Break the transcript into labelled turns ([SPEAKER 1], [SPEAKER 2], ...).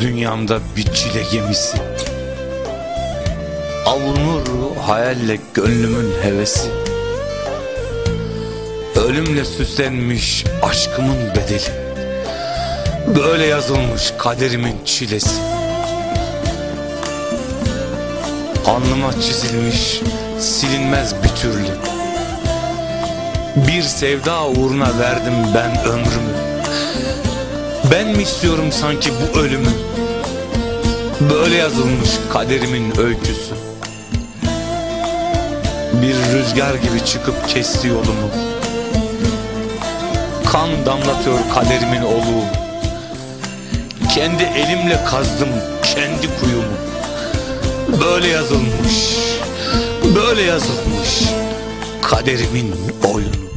[SPEAKER 1] dünyamda bir çile gemisi. Avunur hayalle gönlümün hevesi. Ölümle süslenmiş aşkımın bedeli. Böyle yazılmış kaderimin çilesi. Alnıma çizilmiş silinmez bir türlü. Bir sevda uğruna verdim ben ömrümü Ben mi istiyorum sanki bu ölümü? Böyle yazılmış kaderimin öyküsü. Bir rüzgar gibi çıkıp kesti yolumu. Kan damlatıyor kaderimin oluğu. Kendi elimle kazdım kendi kuyumu. Böyle yazılmış Böyle yazılmış Kaderimin oyunu